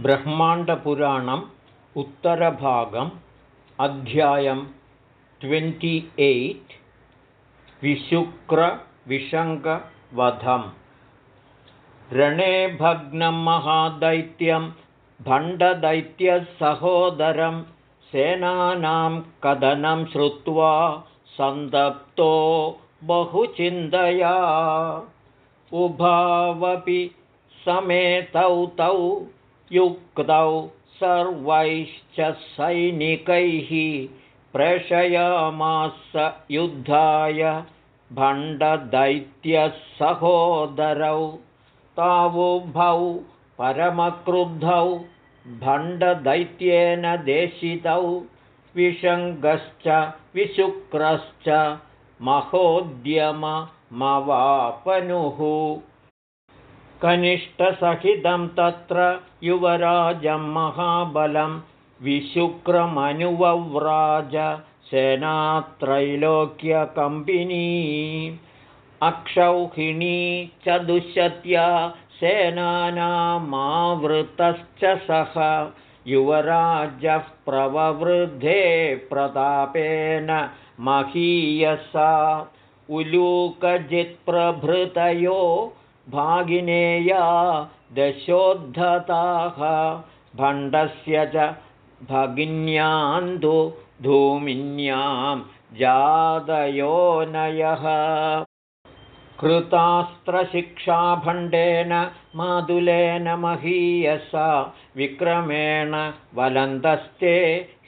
ब्रह्माण्डपुराणम् उत्तरभागम् अध्यायं twenty eight विशुक्रविशङ्कवधम्। रणे भग्नं महादैत्यं भण्डदैत्यसहोदरं सेनानां कथनं श्रुत्वा सन्तप्तो बहुचिन्तया। उभावपि समेतौ तौ युक्तौ सर्वैश्च सैनिकैः प्रेषयामास युद्धाय भण्डदैत्यसहोदरौ तावुभौ परमक्रुद्धौ भण्डदैत्येन देशितौ विशङ्गश्च विशुक्रश्च महोद्यममवापनुः कनिष्ठसहितं तत्र युवराजं महाबलं विशुक्रमनुवव्राज सेनात्रैलोक्यकम्पिनी अक्षौहिणी च दुष्यत्या सेनानामावृतश्च सः युवराजः प्रववृद्धे प्रतापेन महीयसा उलूकजित्प्रभृतयो भागिनेया दशोद्धताः भण्डस्य च भगिन्यान्तु धूमिन्यां जादयोनयः कृतास्त्रशिक्षाभण्डेन मातुलेन महीयसा विक्रमेण वलन्तस्ते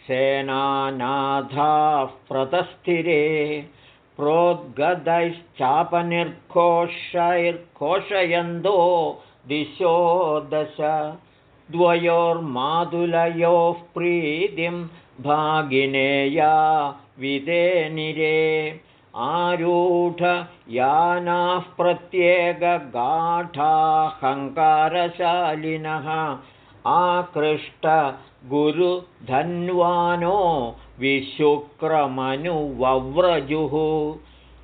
सेनानाथाः प्रतस्थिरे प्रोद्गदैश्चापनिर्घोषैर्घोषयन्तो दिशो दश। द्वयोर्मातुलयोः प्रीतिं भागिनेया विदेनिरे आरूढयानाः प्रत्येकगाढाहङ्कारशालिनः आकृष्टगुरुधन्वानो विशुक्रमनुवव्रजुः।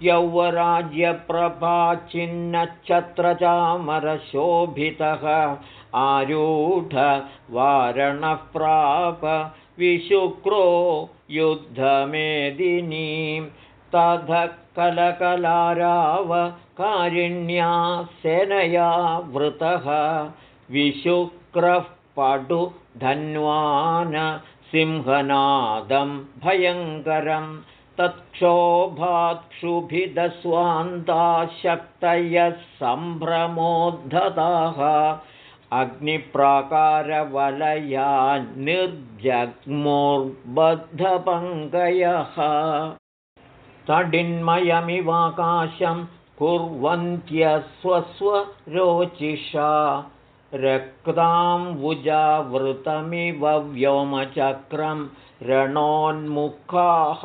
यौवराज्यप्रभाचिन्नच्छत्रचामरशोभितः आरूढवारणः प्राप विशुक्रो युद्धमेदिनीं। तथ कलकलारावकारिण्या सेनया वृतः। विशुक्रः पटुधन्वान सिंहनादं भयङ्करं तत्क्षोभात्क्षुभिदस्वान्ताशक्तयः सम्भ्रमोद्धताः अग्निप्राकारवलयान्निर्जग्मुर्बद्धपङ्कयः तडिन्मयमिवाकाशं कुर्वन्त्यस्वस्वरोचिषा रक्ताम्बुजावृतमिव व्योमचक्रं रणोन्मुखाः।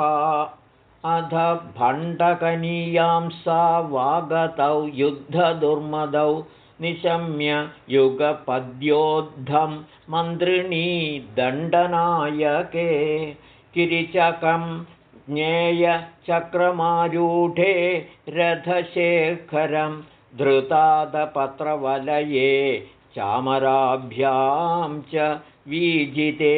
अध भण्डकनीयां सा वागतौ युद्धदुर्मदौ निशम्य युगपद्योद्धं मन्त्रिणी दण्डनायके। किरिचकं ज्ञेयचक्रमारूढे रथशेखरं धृतादपत्रवलये चामराभ्यां च वीजिते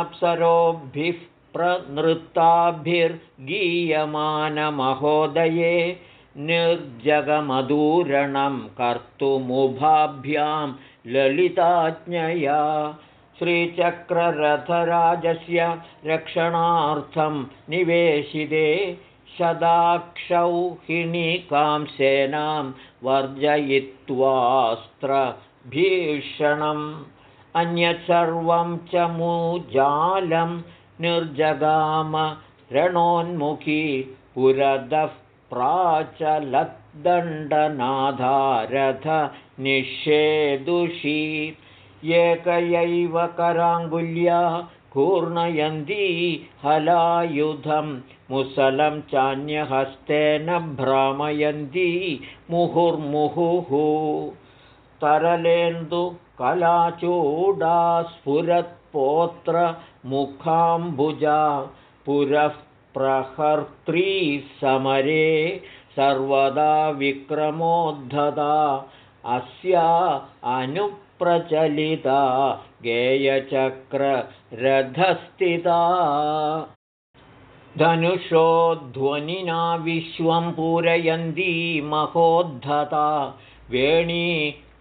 अप्सरोभिः प्रनृत्ताभिर्गीयमानमहोदये निर्जगमधूरणं कर्तुमुभाभ्यां ललिताज्ञया श्रीचक्ररथराजस्य रक्षणार्थं निवेशिते शदाक्षौहिणीकां सेनां वर्जयित्वास्त्रभीषणम् अन्यत् सर्वं च मुजालं निर्जगाम रणोन्मुखी पुरदः प्राचलद्दण्डनाधारथ निषेदुषी एकयैव कराङ्गुल्या कूर्णयन्ती हलायुधं मुसलं चान्यहस्तेन भ्रामयन्ती मुहुर्मुहुः तरलेन्दुकलाचूडा स्फुरत्पोत्रमुखाम्बुजा पुरः प्रहर्त्री समरे सर्वदा विक्रमोद्धता अस्या अनुप्रस्थितैर्युद्धे प्रचलिता गेयचक्ररथस्थिता धनुषोध्वनिना विश्वं पूरयन्ती महोद्धता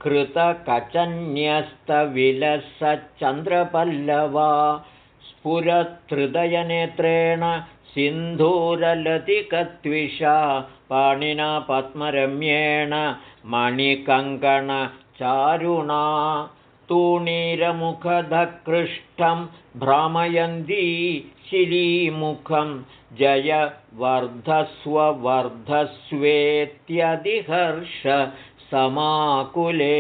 वेणीकृतकचन्यस्तविलसच्चन्द्रपल्लवा स्फुरत्हृदयनेत्रेण सिन्धूरलतिकत्विषा पाणिना पद्मरम्येण मणिकङ्कणचारुणा तूणीरमुखधकृष्टं भ्रामयन्ती शिलीमुखं जय वर्धस्ववर्धस्वेत्यधिहर्ष समाकुले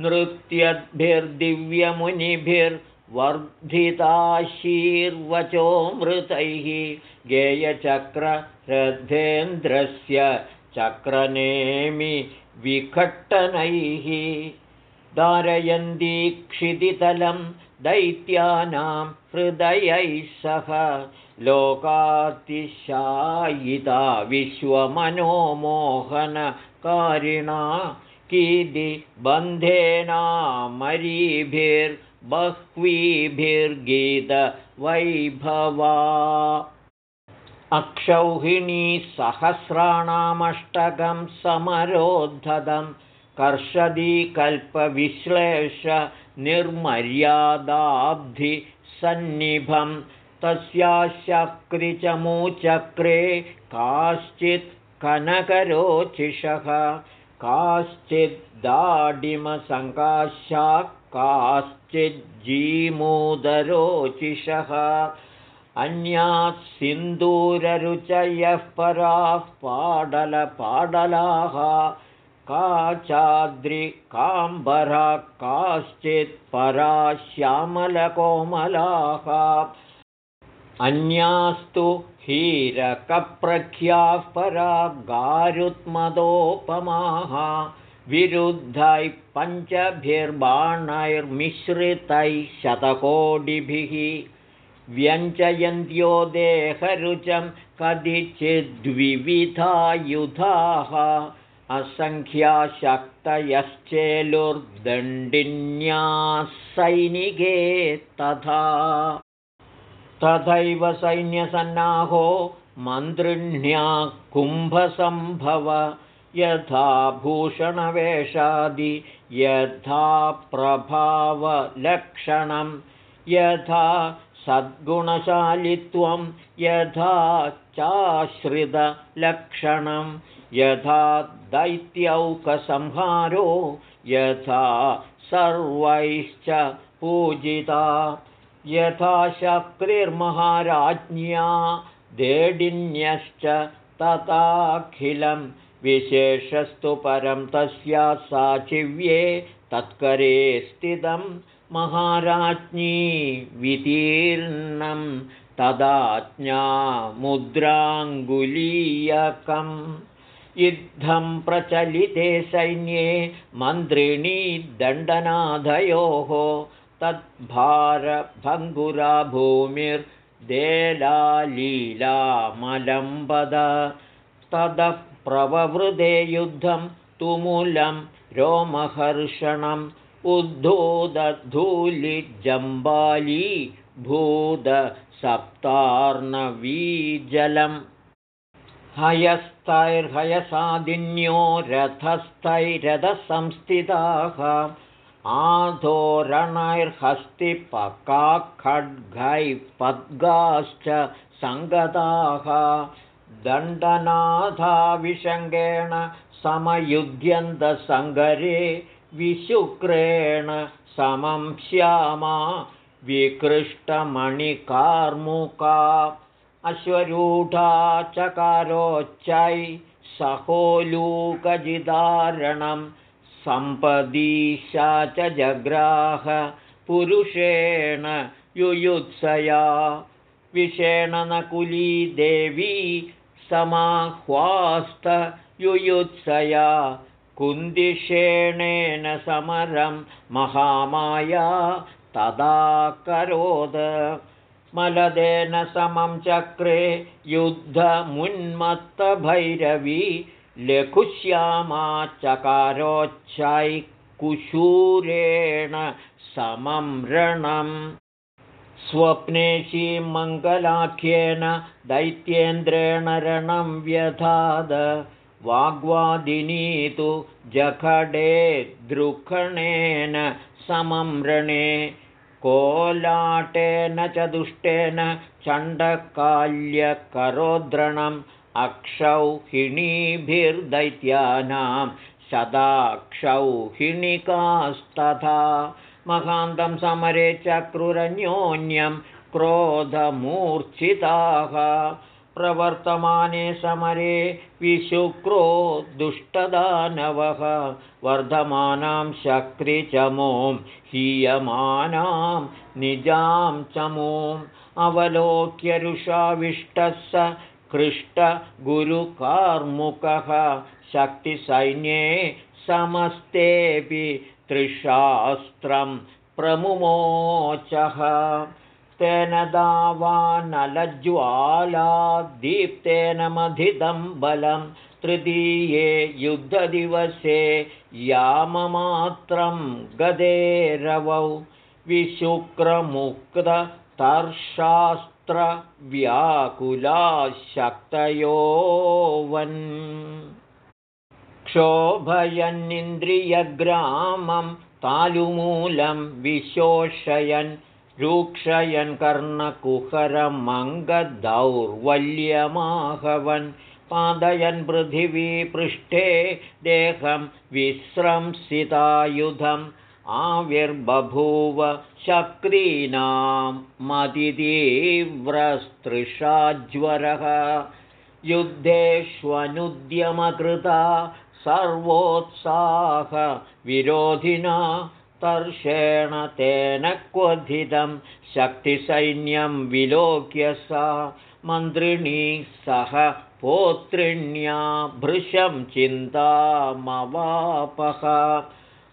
नृत्यद्भिर्दिव्यमुनिभिर्वर्धिताशीर्वचोऽमृतैः गेयचक्ररथेन्द्रस्य चक्रनेमि विखट्टनैः धारयन्ती क्षितितलं दैत्यानां हृदयैः सह लोकातिशायिता विश्वमनोमोहनकारिणा कीदि बन्धेनामरीभिर्बह्वीभिर्गीतवैभवा अक्षौहिणी सहस्राणामष्टकं समरोद्धतं कर्षदीकल्पविश्लेषनिर्मर्यादाब्धिसन्निभं तस्याशक्रिचमूचक्रे काश्चित् कनकरोचिषः काश्चिद्दाडिमसङ्काशा काश्चिज्जीमूदरोचिषः अन्याः सिन्दूररुचयः पराः पाडलपाडलाः काचाद्रिकाम्बरा श्यामलकोमलाः अन्यास्तु हीरकप्रख्याः परा गारुत्मदोपमाः विरुद्धैः पञ्चभिर्बाणैर्मिश्रितैः शतकोटिभिः व्यञ्जयन्त्यो देहरुचं कदिचिद्विविधायुधाः असङ्ख्याशक्तयश्चेलुर्दण्डिन्याः सैनिके तथा तथैव सैन्यसन्नाहो मन्त्रिण्या कुम्भसम्भव यथा भूषणवेषादि यथा प्रभावलक्षणं यथा सद्गुणशालित्वं यथा चाश्रितलक्षणं यथा दैत्यौकसंहारो यथा सर्वैश्च पूजिता यथा शक्तिर्महाराज्ञा देडिन्यश्च तथाखिलं विशेषस्तु परं तस्या साचिव्ये तत्करे स्थितं महाराज्ञी वितीर्णं तदाज्ञामुद्राङ्गुलीयकम्। युद्धं प्रचलिते सैन्ये मन्त्रिणी दण्डनाथयोः तद्भारभङ्गुरा भूमिर्देलालीलामलम्बद ततः प्रववृदे युद्धं तुमुलं रोमहर्षणम् उद्धूदधूलिजम्बाली भूदसप्तार्णवीजलम् हयस्थैर्हयसादिन्यो रथस्थैरथसंस्थिताः आधोरणैर्हस्तिपकाखड्गैः पद्गाश्च सङ्गताः दण्डनाथाविशङ्गेण समयुध्यन्तसङ्गरे विशुक्रेण समं श्यामा विकृष्टमणिकार्मुका अश्वरूढा चकारोच्चै सहोलूकजिदारणं सम्पदीशा च जग्राह पुरुषेण युयुत्सया। विषेण नकुली देवी समाह्वास्तयुयुत्सया कुन्दिषेणेन समरं महामाया तदाकरोद मलदेन समं चक्रे युद्धमुन्मत्तभैरवी लघुश्यामा चकारोच्छै कुशूरेण समं रणम् स्वप्नेशी मङ्गलाख्येन दैत्येन्द्रेण रणं व्यधाद। वाग्वादिनी तु जखडे दृखणेन समं रणे कोलाटेन च दुष्टेन चण्डकाल्यकरोद्रणम् अक्षौहिणीभिर्दैत्यानां शदाक्षौहिणिकास्तथा महान्तं समरे चक्रुरन्योन्यं क्रोधमूर्च्छिताः। प्रवर्तमाने समरे विशुक्रो दुष्टदानवः। वर्धमानां शक्रिचमों हीयमानां निजां चमोम् अवलोक्यरुषाविष्टः स कृष्टगुरुकार्मुकः शक्तिसैन्ये समस्तेऽपि त्रिशास्त्रं प्रमुमोचः। तेन दावानलज्वालादीप्तेन मधितं बलं तृतीये युद्धदिवसे याममात्रं गदेरवौ विशुक्रमुक्ततर्शास्त्रव्याकुलाशक्तयो वन् क्षोभयन्निन्द्रियग्रामं तालुमूलं विशोषयन् रूक्षयन् कर्णकुहरमङ्गदौर्वल्यमाहवन् पादयन् पृथिवीपृष्ठे देहं विस्रंसितायुधम् आविर्बभूव शक्रीणां मतितीव्रस्तृषाज्वरः युद्धेष्वनुद्यमकृता सर्वोत्साहविरोधिना तर्षेण तेन क्वथितं शक्तिसैन्यं विलोक्य सा मन्त्रिणी सह पोत्रिण्या भृशं चिन्तामवापः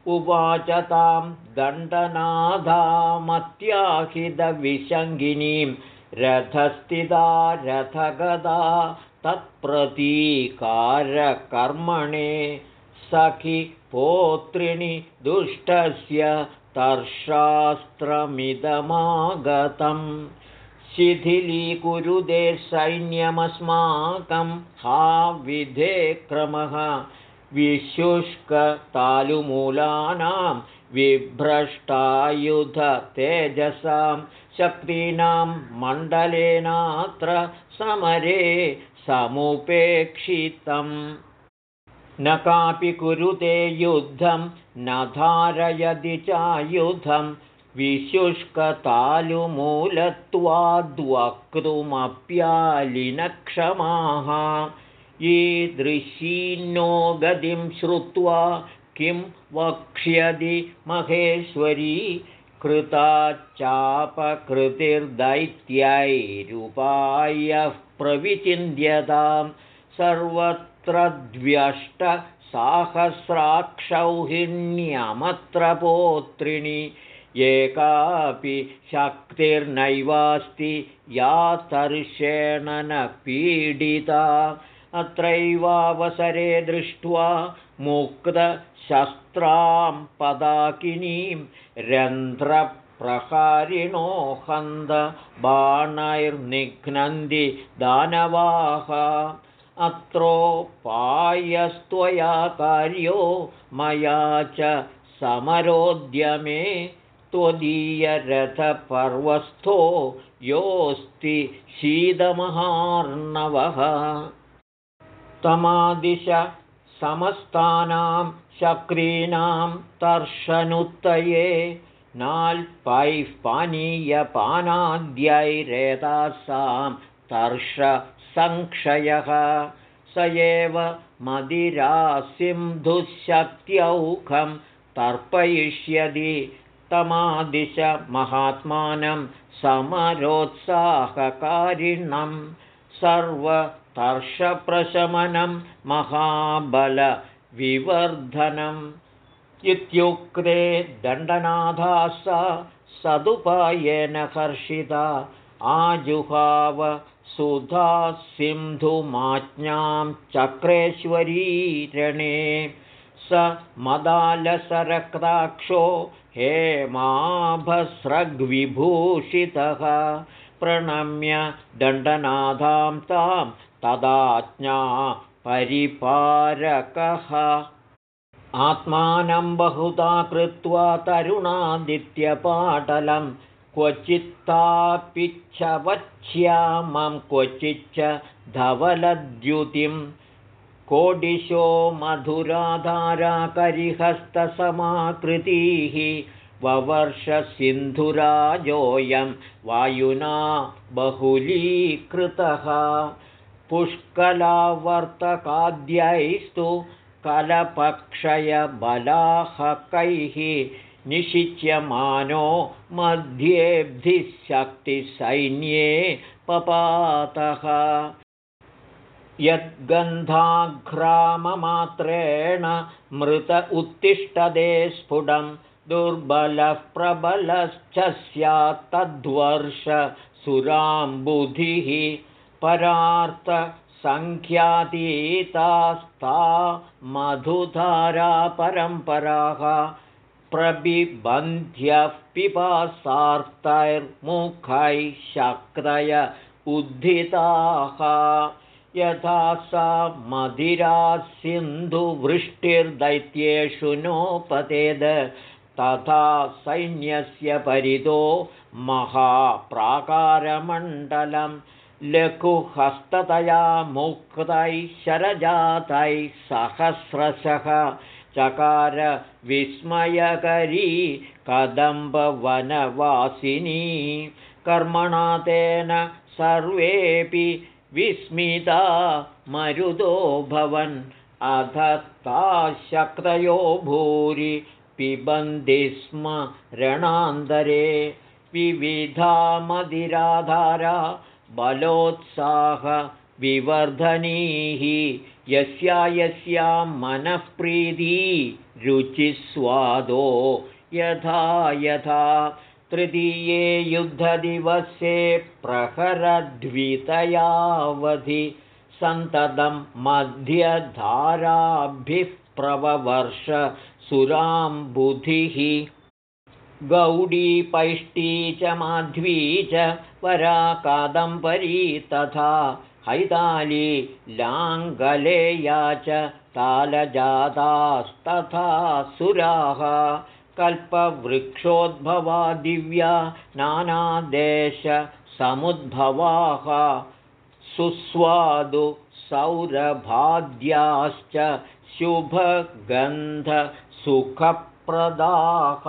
उवाच तां दण्डनाधामत्याहितविशङ्गिनीं रथस्थिता रथगदा तत्प्रतीकारकर्मणे सखि पोत्रिणि दुष्टस्य तर्शास्त्रमिदमागतम्। शिथिलीकुरुदे सैन्यमस्माकं हा विधे क्रमः विशुष्कतालुमूलानां विभ्रष्टायुधतेजसां शक्तीनां मण्डलेनात्र समरे समुपेक्षितम्। न कापि कुरुते युद्धं न धारयदि चायुधं विशुष्कतालुमूलत्वाद्वक्तुमप्यालिनक्षमाः ईदृशीन्नो गतिं श्रुत्वा किं वक्ष्यदि महेश्वरी कृताच्चापकृतिर्दैत्यैरुपायः प्रविचिन्त्यतां सर्वत्र द्व्यष्टसाहस्राक्षौहिण्यमत्र पोत्रिणि एकापि शक्तिर्नैवास्ति या तर्षेण न पीडिता अत्रैवावसरे दृष्ट्वा मुक्तशस्त्रां पदाकिनीं रन्ध्रप्रहारिणो हन्द बाणैर्निघ्नन्ति दानवाः अत्रोपायस्त्वया कार्यो मया च समरोद्यमे त्वदीयरथपर्वस्थो योऽस्ति शीदमहार्णवः तमादिश समस्तानां शक्रीणां तर्शनुत्तये नाल्पैः पानीयपानाद्यैरेतासां तर्षसङ्क्षयः स एव मदिरासिन्धुशक्त्यौखं तर्पयिष्यति तमादिश महात्मानं समरोत्साहकारिणं सर्व तर्षप्रशमनं महाबलविवर्धनम् इत्युक्ते दण्डनाथा सा सदुपायेन हर्षिता आजुहाव सुधा सिन्धुमाज्ञां चक्रेश्वरी रणे स मदालसरक्ताक्षो हेमाभस्रग्विभूषितः प्रणम्य दण्डनाथां तां तदाज्ञा परिपारकः। आत्मानं बहुधा कृत्वा तरुणादित्यपाटलं क्वचित्तापिच्छवक्ष्यामं क्वचिच्च धवलद्युतिं। कोडिशो मधुराधाराकरिहस्तसमाकृतिः ववर्षसिन्धुराजोऽयं वायुना बहुलीकृतः पुष्कलावर्तकाद्यैस्तु कलपक्षयबलाहकैः निशिच्यमानो मध्येब्धिशक्तिसैन्ये पपातः। यद्गन्धाघ्राममात्रेण मृत उत्तिष्ठदे स्फुटं दुर्बलः प्रबलश्च स्यात्तद्वर्ष सुराम्बुधिः परार्थसङ्ख्यातीतास्ता मधुधारापरम्पराः प्रबिबन्ध्यः पिपासार्तैर्मुखैः शक्तय उद्धिताः। यथा सा मधिरा सिन्धुवृष्टिर्दैत्येषु नोपतेद तथा सैन्यस्य परितो महाप्राकारमण्डलं लघुहस्ततया मुक्तैः शरजातैः सहस्रशः चकार विस्मयकरी कदम्बवनवासिनी। कर्मणा तेन सर्वेऽपि विस्मिता मरुदो भवन्। अध ताशक्तयो भूरि पिबन्ति स्म रणान्तरे विविधा मदिराधारा बलोत्साहविवर्धनीः यस्या यस्या मनःप्रीती रुचिस्वादो। यथा यथा तृतीये युद्धदिवसे प्रहरद्वितयावधि सन्ततं मध्यधाराभिः प्रववर्ष सुराम्बुधिः गौडीपैष्टी च माध्वी च परा कादम्बरी तथा हैताली लाङ्गलेया च तालजातास्तथा सुराः कल्पवृक्षोद्भवा दिव्या नानादेशसमुद्भवाः सुस्वादु सौरभाद्याश्च शुभगन्धसुखप्रदाः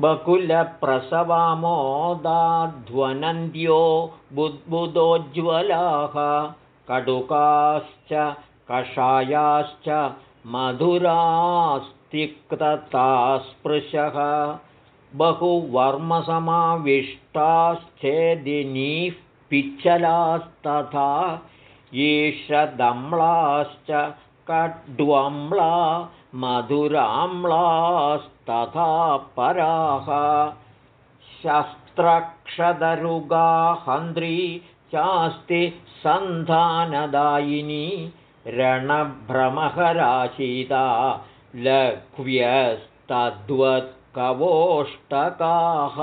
बकुलप्रसवामोदाध्वनन्द्यो बुद्बुदोज्ज्वलाः कटुकाश्च कषायाश्च मधुरास्तिक्ततास्पृशः बहुवर्मसमाविष्टाश्चेदिनीः पिच्छलास्तथा ईषदम्लाश्च कड्वम्ला मधुराम्लास्तथा पराः। शस्त्रक्षदरुगा हन्द्री चास्ति सन्धानदायिनी रणभ्रमहराशिता लघ्व्यस्तद्वत्कवोष्टकाः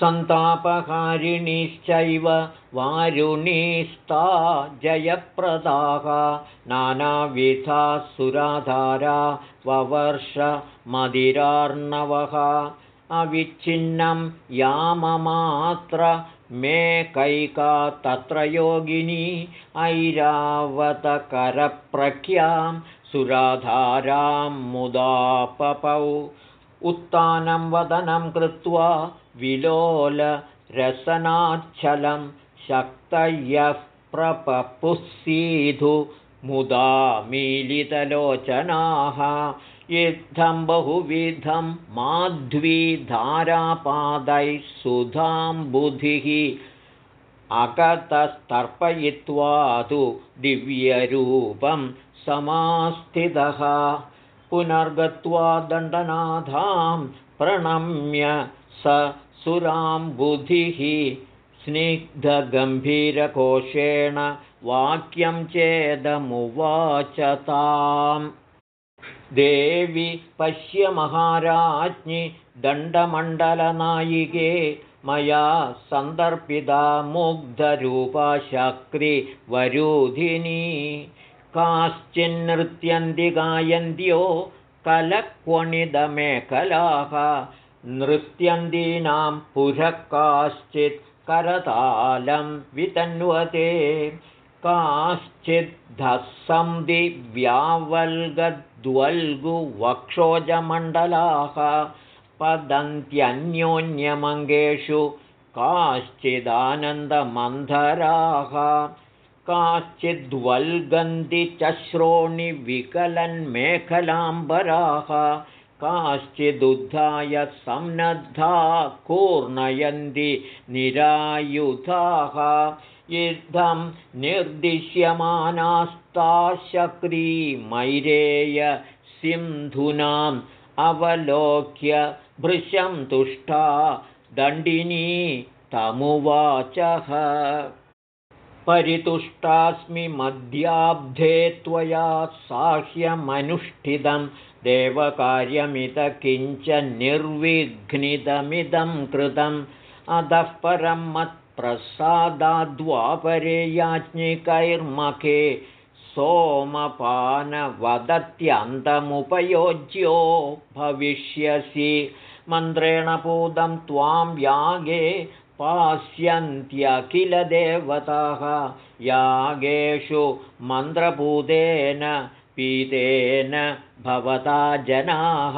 सन्तापकारिणीश्चैव वारुणीस्ता जयप्रदाः नानाविधा सुराधारा ववर्षमदिरार्णवः। अविच्छिन्नं याममात्र मे कैका तत्र योगिनी ऐरावतकरप्रख्यां सुराधारां मुदापपौ उत्तानं वदनं कृत्वा विलोलरसनाच्छलं शक्तयः प्रपपुःसीधु मुदा मीलितलोचनाः। इत्थं बहुविधं माध्वीधारापादैः सुधाम्बुधिः अकतस्तर्पयित्वा तु दिव्यरूपं समास्थितः पुनर्गत्वा दण्डनाथां प्रणम्य स सुराम्बुधिः स्निग्धगम्भीरकोशेण वाक्यं चेदमुवाच ताम्। देवि पश्य महाराज्ञि दण्डमण्डलनायिके मया सन्दर्पिता मुग्धरूपा शक्रिवरूधिनी काश्चिन्नृत्यन्ति गायन्त्यो कलक्वणिदमेकलाः नृत्यन्दीनां पुरः काश्चित् करतालं वितन्वते। काश्चिद्धस्सं दिव्यावल्गद्वल्गुवक्षोजमण्डलाः पदन्त्यन्योन्यमङ्गेषु काश्चिदानन्दमन्धराः काश्चिद्वल्गन्ति चश्रोणिविकलन्मेखलाम्बराः काश्चिदुद्धाय सन्नद्धा कूर्णयन्ति निरायुधाः। युद्धं निर्दिश्यमानास्ताशक्रीमैरेय सिन्धूनाम् अवलोक्य भृशं तुष्टा दण्डिनी तमुवाचः परितुष्टास्मि मध्याब्धे त्वया साह्यमनुष्ठितं देवकार्यमित किञ्च निर्विघ्नितमिदं कृतम् अधः परं मत्प्रसादाद्वापरे याज्ञिकैर्मखे सोमपानवदत्यन्तमुपयोज्यो भविष्यसि मन्त्रेण पूतं त्वां यागे पास्यन्त्यखिलदेवताः यागेषु मन्त्रपूतेन पीतेन भवता जनाः।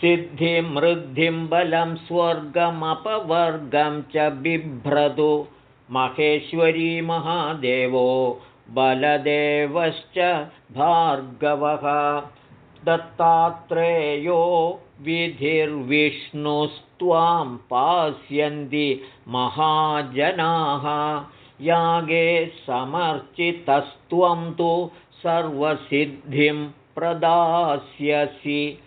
सिद्धिमृद्धिं बलं स्वर्गमपवर्गं च बिभ्रतु। महेश्वरी महादेवो बलदेवश्च भार्गवः दत्तात्रेयो विधिर्विष्णुस्त्वां पास्यन्ति महाजनाः। यागे समर्चितस्त्वं तु सर्वसिद्धिं प्रदास्यसि।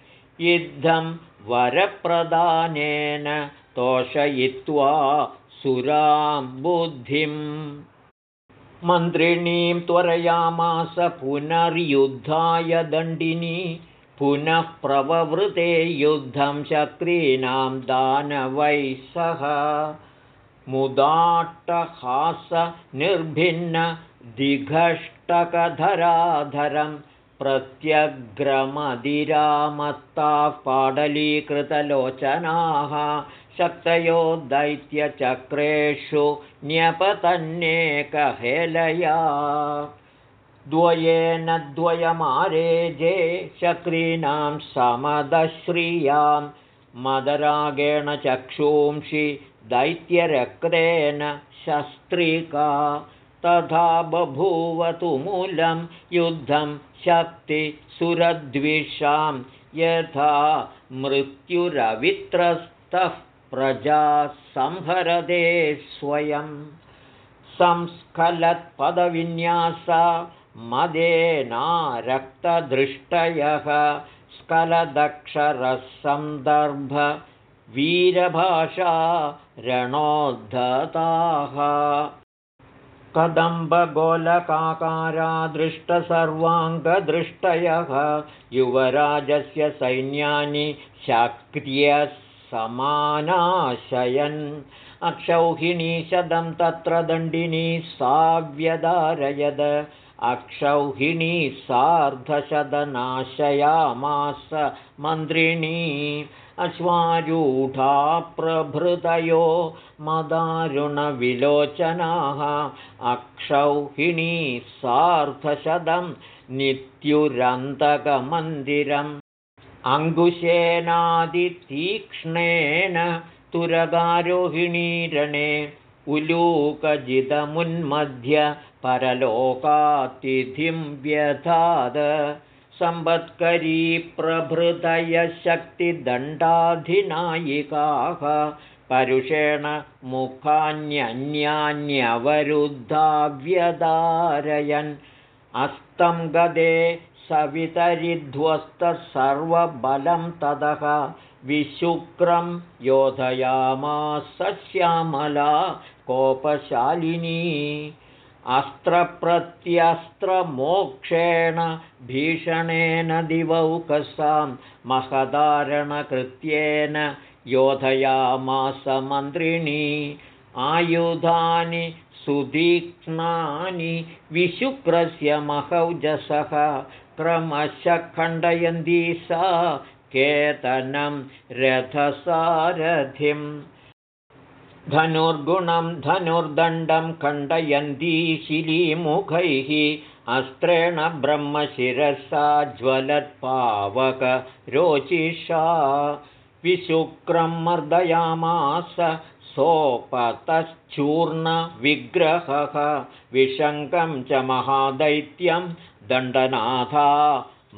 युद्धं वरप्रदानेन तोषयित्वा सुरां बुद्धिम् मन्त्रिणीं त्वरयामास पुनर्युद्धाय दण्डिनी पुनः प्रववृते युद्धं चक्रीणां दानवैः सह। दिघष्टकधराधरं प्रत्यग्रमदिरामत्ताः पाडलीकृतलोचनाः शक्तयो दैत्यचक्रेषु न्यपतन्येकहेलया द्वयेन द्वयमारेजे चक्रीणां समदश्रियां मदरागेण चक्षूंषि दैत्यरक्तेन शस्त्रिका तथा बभूवतु मूलं युद्धं शक्तिसुरद्विषां यथा मृत्युरवित्रस्तः प्रजा संहरदे स्वयं संस्खलत्पदविन्यासा मदेनारक्तदृष्टयः स्खलदक्षरसन्दर्भवीरभाषा रणोद्धताः। कदम्बगोलकाकारा दृष्टसर्वाङ्गदृष्टयः युवराजस्य सैन्यानि शाक्र्यः समानाशयन् अक्षौहिणीशदं तत्र दण्डिनी साव्यदारयद अक्षौहिणी सार्धशतनाशयामास मन्त्रिणी अश्वारूढा प्रभृतयो मदारुणविलोचनाः अक्षौहिणी सार्धशतं नित्युरन्तकमन्दिरम् अङ्कुशेनादितीक्ष्णेन तुरगारोहिणीरणे उलूकजितमुन्मध्य परलोकातिथिं व्यधाद सम्पत्करी प्रभृतयशक्तिदण्डाधिनायिकाः परुषेण मुखान्यन्यान्यवरुद्धाव्यदारयन् अस्तं गदे सवितरिध्वस्तः सर्वबलं ततः विशुक्रं योधयामास श्यामला कोपशालिनी अस्त्रप्रत्यस्त्रमोक्षेण भीषणेन दिवौकसां महदारणकृत्येन योधयामास मन्त्रिणी आयुधानि सुदीक्ष्णानि विशुक्रस्य महौजसः क्रमशः खण्डयन्ती सा केतनं रथसारथिम् धनुर्गुणं धनुर्दण्डं खण्डयन्ती शिलीमुखैः अस्त्रेण ब्रह्मशिरसा ज्वलत्पावकरोचिषा विशुक्रं मर्दयामास सोपतश्चूर्णविग्रहः विशङ्कं च महादैत्यं दण्डनाथा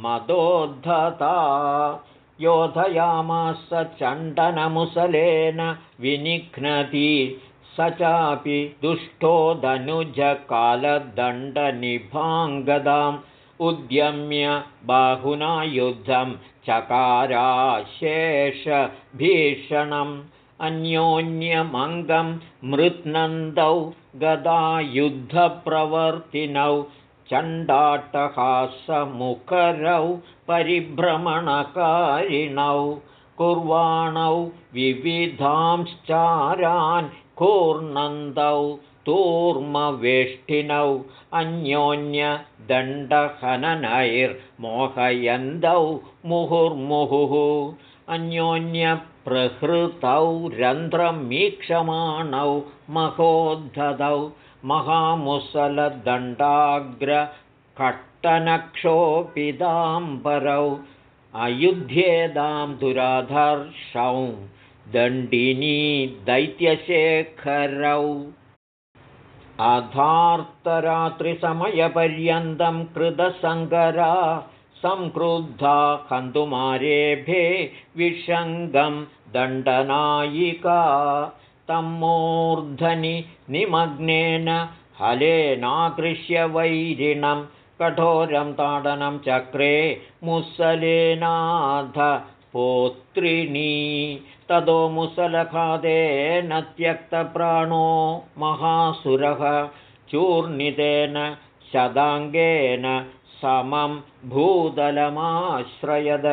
मदोद्धता योधयामास चण्डनमुसलेन विनिघ्नति। स चापि दुष्टो धनुजकालदण्डनिभाङ्गदाम्। उद्यम्य बाहुना युद्धं चकाराशेषभीषणम् अन्योन्यमङ्गं मृत्नन्दौ गदायुद्धप्रवर्तिनौ चण्डाटहासमुखरौ परिभ्रमणकारिणौ कुर्वाणौ विविधांश्चारान् कूर्णन्दौ तूर्मवेष्टिनौ अन्योन्यदण्डहननैर्मोहयन्तौ मुहुर्मुहुः। अन्योन्यप्रहृतौ रन्ध्रमीक्षमाणौ महोद्धतौ महामुसलदण्डाग्रकट्टनक्षोपिदाम्बरौ अयुध्येदां दुराधर्षौ दण्डिनी दैत्यशेखरौ। अधार्तरात्रिसमयपर्यन्तं कृतसङ्गरा संक्रुद्धा कन्दुमारेभे विषङ्गं दण्डनायिका मूर्धनि निमग्नेन हलेनाकृष्य वैरिणं कठोरं ताडनं चक्रे मुसलेनाथ पोत्रिणी। ततो मुसलखादेन त्यक्तप्राणो महासुरः चूर्णितेन शदाङ्गेन समं भूदलमाश्रयद।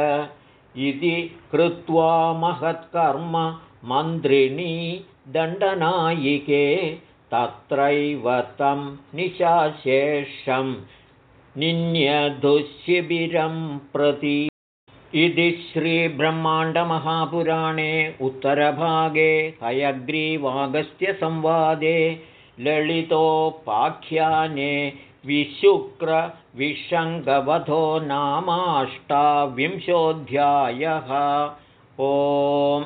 इति कृत्वा महत्कर्म मन्त्रिणी दण्डनायिके तत्रैव तं निशाशेषं निन्यधुशिबिरं प्रति। इति श्रीब्रह्माण्डमहापुराणे उत्तरभागे हयग्रीवागस्त्यसंवादे ललितोपाख्याने विशुक्रविशङ्गवधो नामाष्टाविंशोऽध्यायः। ओम्